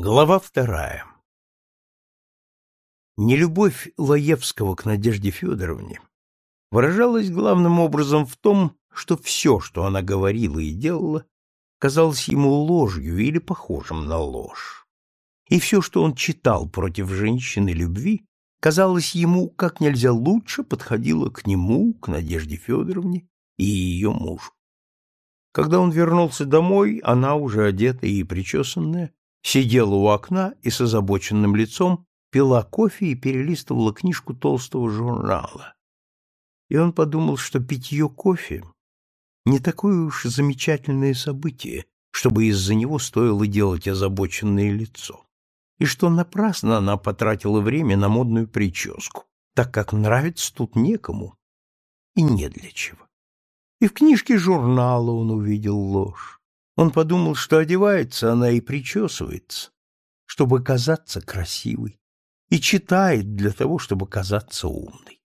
Глава вторая. Нелюбовь Лаевского к Надежде Федоровне выражалась главным образом в том, что все, что она говорила и делала, казалось ему ложью или похожим на ложь. И все, что он читал против женщины любви, казалось ему как нельзя лучше подходило к нему, к Надежде Федоровне и ее мужу. Когда он вернулся домой, она, уже одетая и причесанная, сидела у окна и с озабоченным лицом пила кофе и перелистывала книжку толстого журнала. И он подумал, что питье кофе не такое уж замечательное событие, чтобы из-за него стоило делать озабоченное лицо, и что напрасно она потратила время на модную прическу, так как нравится тут некому и не для чего. И в книжке журнала он увидел ложь. Он подумал, что одевается она и причесывается, чтобы казаться красивой, и читает для того, чтобы казаться умной.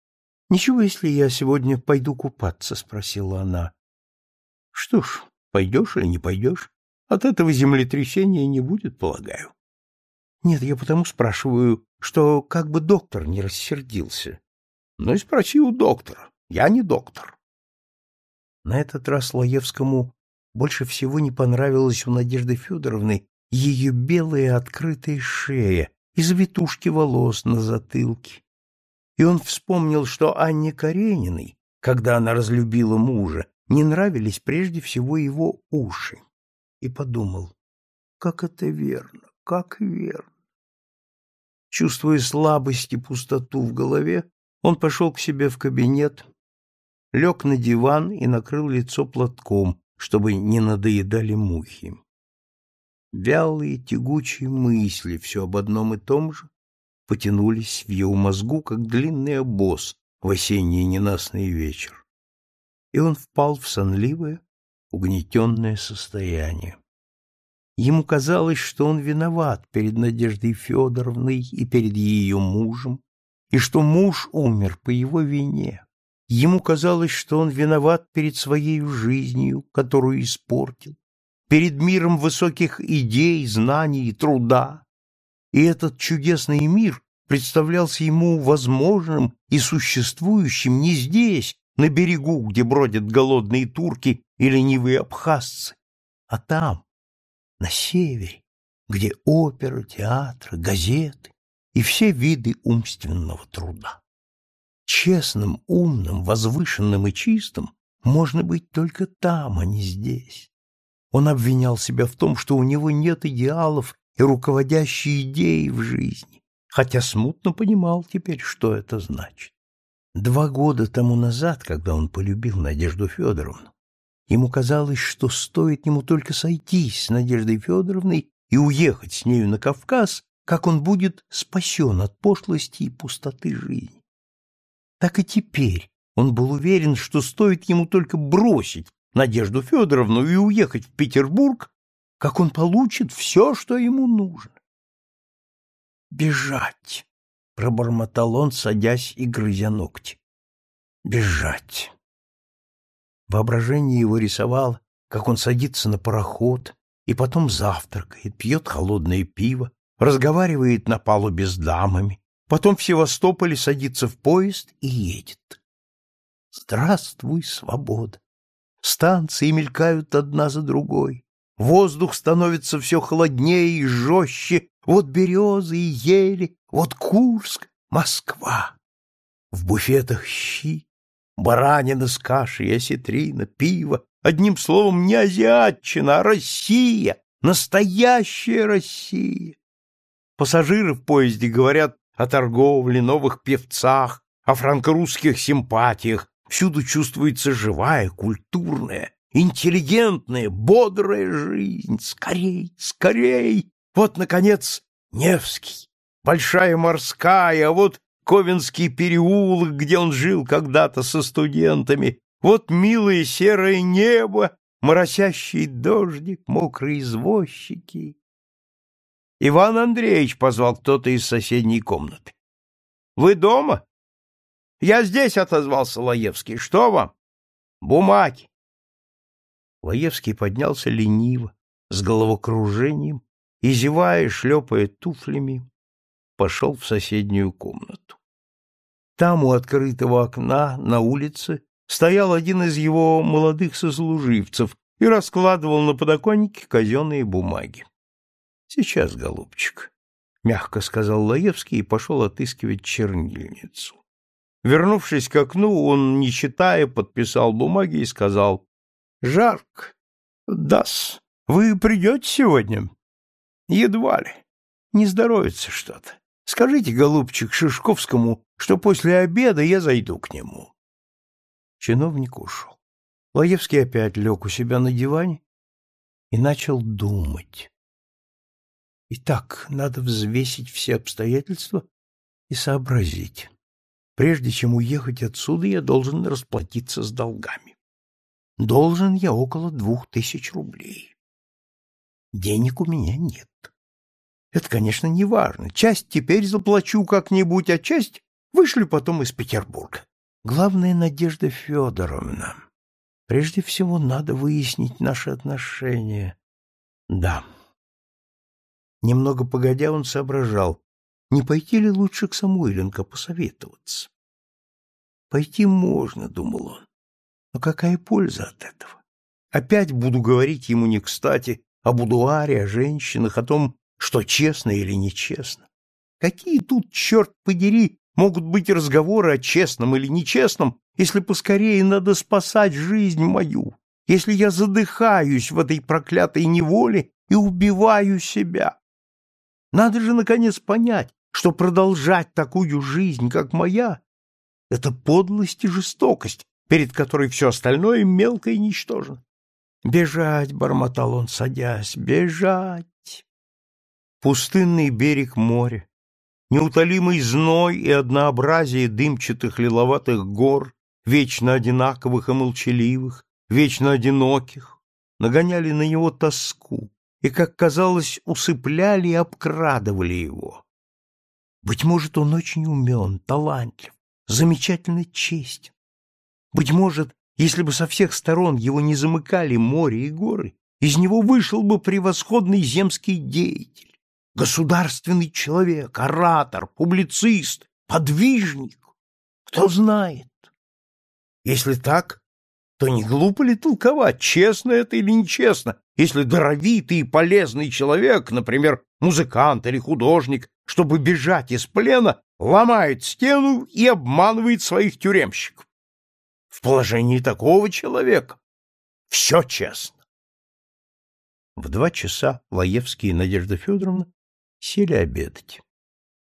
— Ничего, если я сегодня пойду купаться? — спросила она. — Что ж, пойдешь или не пойдешь? От этого землетрясения не будет, полагаю. — Нет, я потому спрашиваю, что как бы доктор не рассердился. — Ну и спроси у доктора. Я не доктор. На этот раз Лаевскому больше всего не понравилась у Надежды Федоровны ее белая открытая шея и завитушки волос на затылке. И он вспомнил, что Анне Карениной, когда она разлюбила мужа, не нравились прежде всего его уши. И подумал, как это верно, как верно. Чувствуя слабость и пустоту в голове, он пошел к себе в кабинет, лег на диван и накрыл лицо платком, чтобы не надоедали мухи. Вялые, тягучие мысли, все об одном и том же, потянулись в его мозгу, как длинный обоз в осенний ненастный вечер. И он впал в сонливое, угнетенное состояние. Ему казалось, что он виноват перед Надеждой Федоровной и перед ее мужем, и что муж умер по его вине. Ему казалось, что он виноват перед своей жизнью, которую испортил, перед миром высоких идей, знаний и труда. И этот чудесный мир представлялся ему возможным и существующим не здесь, на берегу, где бродят голодные турки и ленивые абхазцы, а там, на севере, где опера, театры, газеты и все виды умственного труда. Честным, умным, возвышенным и чистым можно быть только там, а не здесь. Он обвинял себя в том, что у него нет идеалов и руководящей идеи в жизни, хотя смутно понимал теперь, что это значит. Два года тому назад, когда он полюбил Надежду Федоровну, ему казалось, что стоит ему только сойтись с Надеждой Федоровной и уехать с нею на Кавказ, как он будет спасен от пошлости и пустоты жизни так и теперь он был уверен, что стоит ему только бросить Надежду Федоровну и уехать в Петербург, как он получит все, что ему нужно. «Бежать!» — пробормотал он, садясь и грызя ногти. «Бежать!» Воображение его рисовало, как он садится на пароход и потом завтракает, пьет холодное пиво, разговаривает на палубе с дамами, Потом в Севастополе садится в поезд и едет. Здравствуй, свобода! Станции мелькают одна за другой. Воздух становится все холоднее и жестче. Вот березы и ели, вот Курск, Москва. В буфетах щи, баранина с кашей, осетрина, пиво. Одним словом, не азиатчина, а Россия, настоящая Россия. Пассажиры в поезде говорят о торговле, новых певцах, о франко-русских симпатиях. Всюду чувствуется живая, культурная, интеллигентная, бодрая жизнь. Скорей, скорей! Вот, наконец, Невский, Большая морская, а вот Ковенский переулок, где он жил когда-то со студентами. Вот милое серое небо, моросящий дождик, мокрые извозчики. Иван Андреевич позвал кто-то из соседней комнаты. Вы дома? Я здесь, отозвался Лаевский. Что вам? Бумаги. Лаевский поднялся лениво, с головокружением, и, зевая, шлепая туфлями, пошел в соседнюю комнату. Там у открытого окна на улице стоял один из его молодых сослуживцев и раскладывал на подоконнике казенные бумаги. — Сейчас, голубчик, — мягко сказал Лаевский и пошел отыскивать чернильницу. Вернувшись к окну, он, не читая, подписал бумаги и сказал, — Жарк, дас, вы придете сегодня? — Едва ли. Не здоровится что-то. Скажите, голубчик, Шишковскому, что после обеда я зайду к нему. Чиновник ушел. Лаевский опять лег у себя на диване и начал думать. Итак, надо взвесить все обстоятельства и сообразить. Прежде чем уехать отсюда, я должен расплатиться с долгами. Должен я около двух тысяч рублей. Денег у меня нет. Это, конечно, не важно. Часть теперь заплачу как-нибудь, а часть вышлю потом из Петербурга. Главное, Надежда Федоровна. Прежде всего, надо выяснить наши отношения. Да. Немного погодя, он соображал, не пойти ли лучше к Самойленко посоветоваться. Пойти можно, думал он. Но какая польза от этого? Опять буду говорить ему не кстати о будуаре, о женщинах, о том, что честно или нечестно. Какие тут, черт подери, могут быть разговоры о честном или нечестном, если поскорее надо спасать жизнь мою, если я задыхаюсь в этой проклятой неволе и убиваю себя? Надо же, наконец, понять, что продолжать такую жизнь, как моя, — это подлость и жестокость, перед которой все остальное мелко и ничтожно. «Бежать!» — бормотал он, садясь. «Бежать!» Пустынный берег моря, неутолимый зной и однообразие дымчатых лиловатых гор, вечно одинаковых и молчаливых, вечно одиноких, нагоняли на него тоску и, как казалось, усыпляли и обкрадывали его. Быть может, он очень умен, талантлив, замечательно честен. Быть может, если бы со всех сторон его не замыкали море и горы, из него вышел бы превосходный земский деятель государственный человек, оратор, публицист, подвижник. Кто знает? Если так, то не глупо ли толковать, честно это или нечестно, если даровитый и полезный человек, например, музыкант или художник, чтобы бежать из плена, ломает стену и обманывает своих тюремщиков. В положении такого человека все честно. В два часа Лаевский и Надежда Федоровна Сели обедать.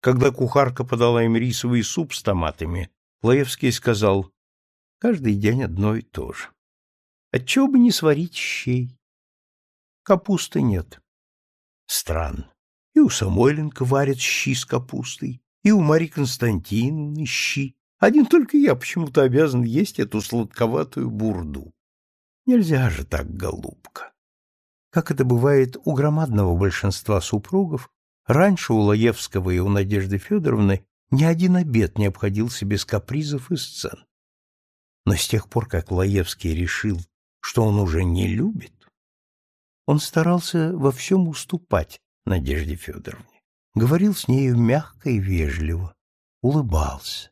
Когда кухарка подала им рисовый суп с томатами, Лаевский сказал, «Каждый день одно и то же. Отчего бы не сварить щей? Капусты нет. Странно. И у Самойленко варят щи с капустой, и у Марьи Константиновны щи. Один только я почему-то обязан есть эту сладковатую бурду. Нельзя же так, голубка. Как это бывает у громадного большинства супругов, Раньше у Лаевского и у Надежды Федоровны ни один обед не обходился без капризов и сцен. Но с тех пор, как Лаевский решил, что он уже не любит, он старался во всем уступать Надежде Федоровне. Говорил с нею мягко и вежливо, улыбался,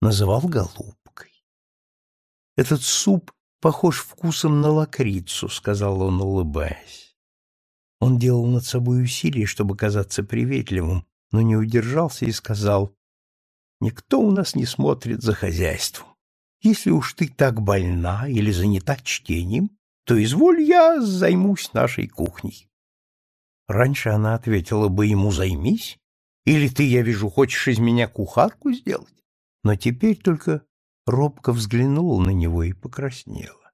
называл голубкой. «Этот суп похож вкусом на лакрицу», — сказал он, улыбаясь. Он делал над собой усилие, чтобы казаться приветливым, но не удержался и сказал, «Никто у нас не смотрит за хозяйством. Если уж ты так больна или занята чтением, то изволь я займусь нашей кухней». Раньше она ответила бы ему «займись», или ты, я вижу, хочешь из меня кухарку сделать, но теперь только робко взглянула на него и покраснела.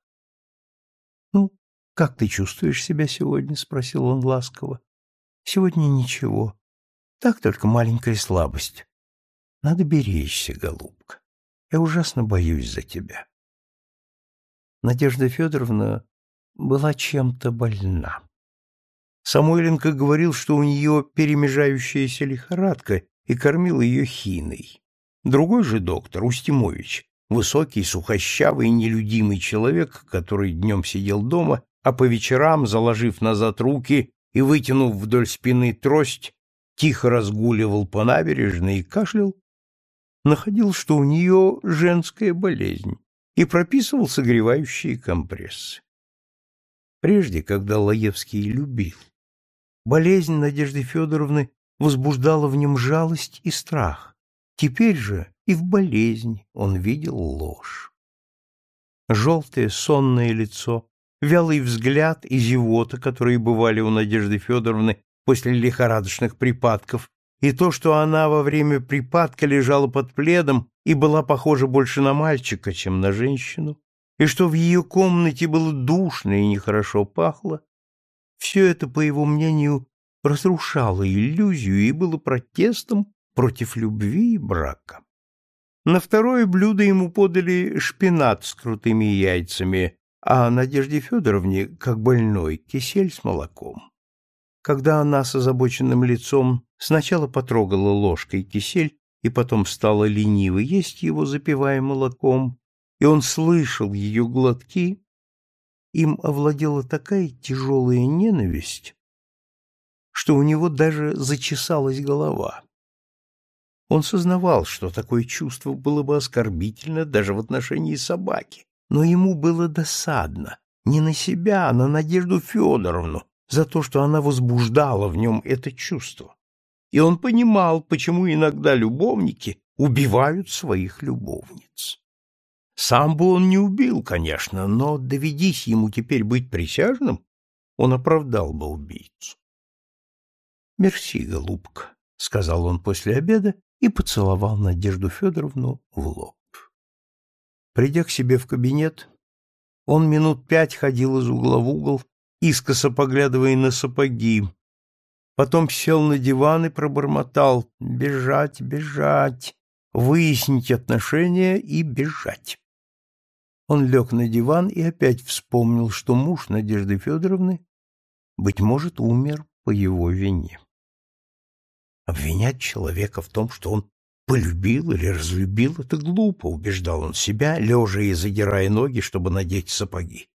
«Ну, как ты чувствуешь себя сегодня? спросил он ласково. Сегодня ничего. Так только маленькая слабость. Надо беречься, голубка. Я ужасно боюсь за тебя. Надежда Федоровна была чем-то больна. Самойленко говорил, что у нее перемежающаяся лихорадка и кормил ее хиной. Другой же доктор, Устимович, высокий, сухощавый, нелюдимый человек, который днем сидел дома а по вечерам, заложив назад руки, и, вытянув вдоль спины трость, тихо разгуливал по набережной и кашлял, находил, что у нее женская болезнь, и прописывал согревающие компрессы. Прежде, когда Лаевский любил, болезнь Надежды Федоровны возбуждала в нем жалость и страх. Теперь же и в болезни он видел ложь. Желтое сонное лицо, вялый взгляд и зевота, которые бывали у Надежды Федоровны после лихорадочных припадков, и то, что она во время припадка лежала под пледом и была похожа больше на мальчика, чем на женщину, и что в ее комнате было душно и нехорошо пахло, все это, по его мнению, разрушало иллюзию и было протестом против любви и брака. На второе блюдо ему подали шпинат с крутыми яйцами, а Надежде Федоровне, как больной, кисель с молоком. Когда она с озабоченным лицом сначала потрогала ложкой кисель и потом стала лениво есть его, запивая молоком, и он слышал ее глотки, им овладела такая тяжелая ненависть, что у него даже зачесалась голова. Он сознавал, что такое чувство было бы оскорбительно даже в отношении собаки, но ему было досадно не на себя, а на Надежду Федоровну за то, что она возбуждала в нем это чувство. И он понимал, почему иногда любовники убивают своих любовниц. Сам бы он не убил, конечно, но доведись ему теперь быть присяжным, он оправдал бы убийцу. «Мерси, голубка», — сказал он после обеда и поцеловал Надежду Федоровну в лоб. Придя к себе в кабинет, он минут пять ходил из угла в угол, искоса поглядывая на сапоги. Потом сел на диван и пробормотал «бежать, бежать, выяснить отношения и бежать». Он лег на диван и опять вспомнил, что муж Надежды Федоровны, быть может, умер по его вине. Обвинять человека в том, что он Полюбил или разлюбил — это глупо, убеждал он себя, лежа и задирая ноги, чтобы надеть сапоги.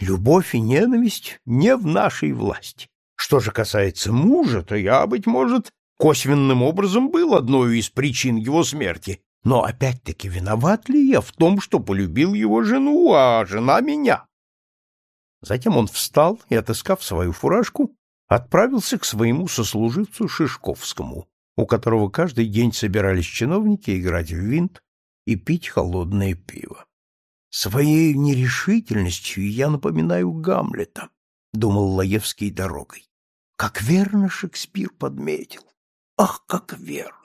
Любовь и ненависть не в нашей власти. Что же касается мужа, то я, быть может, косвенным образом был одной из причин его смерти. Но опять-таки виноват ли я в том, что полюбил его жену, а жена меня? Затем он встал и, отыскав свою фуражку, отправился к своему сослуживцу Шишковскому, у которого каждый день собирались чиновники играть в винт и пить холодное пиво. Своей нерешительностью я напоминаю Гамлета, думал Лаевский дорогой. Как верно Шекспир подметил. Ах, как верно!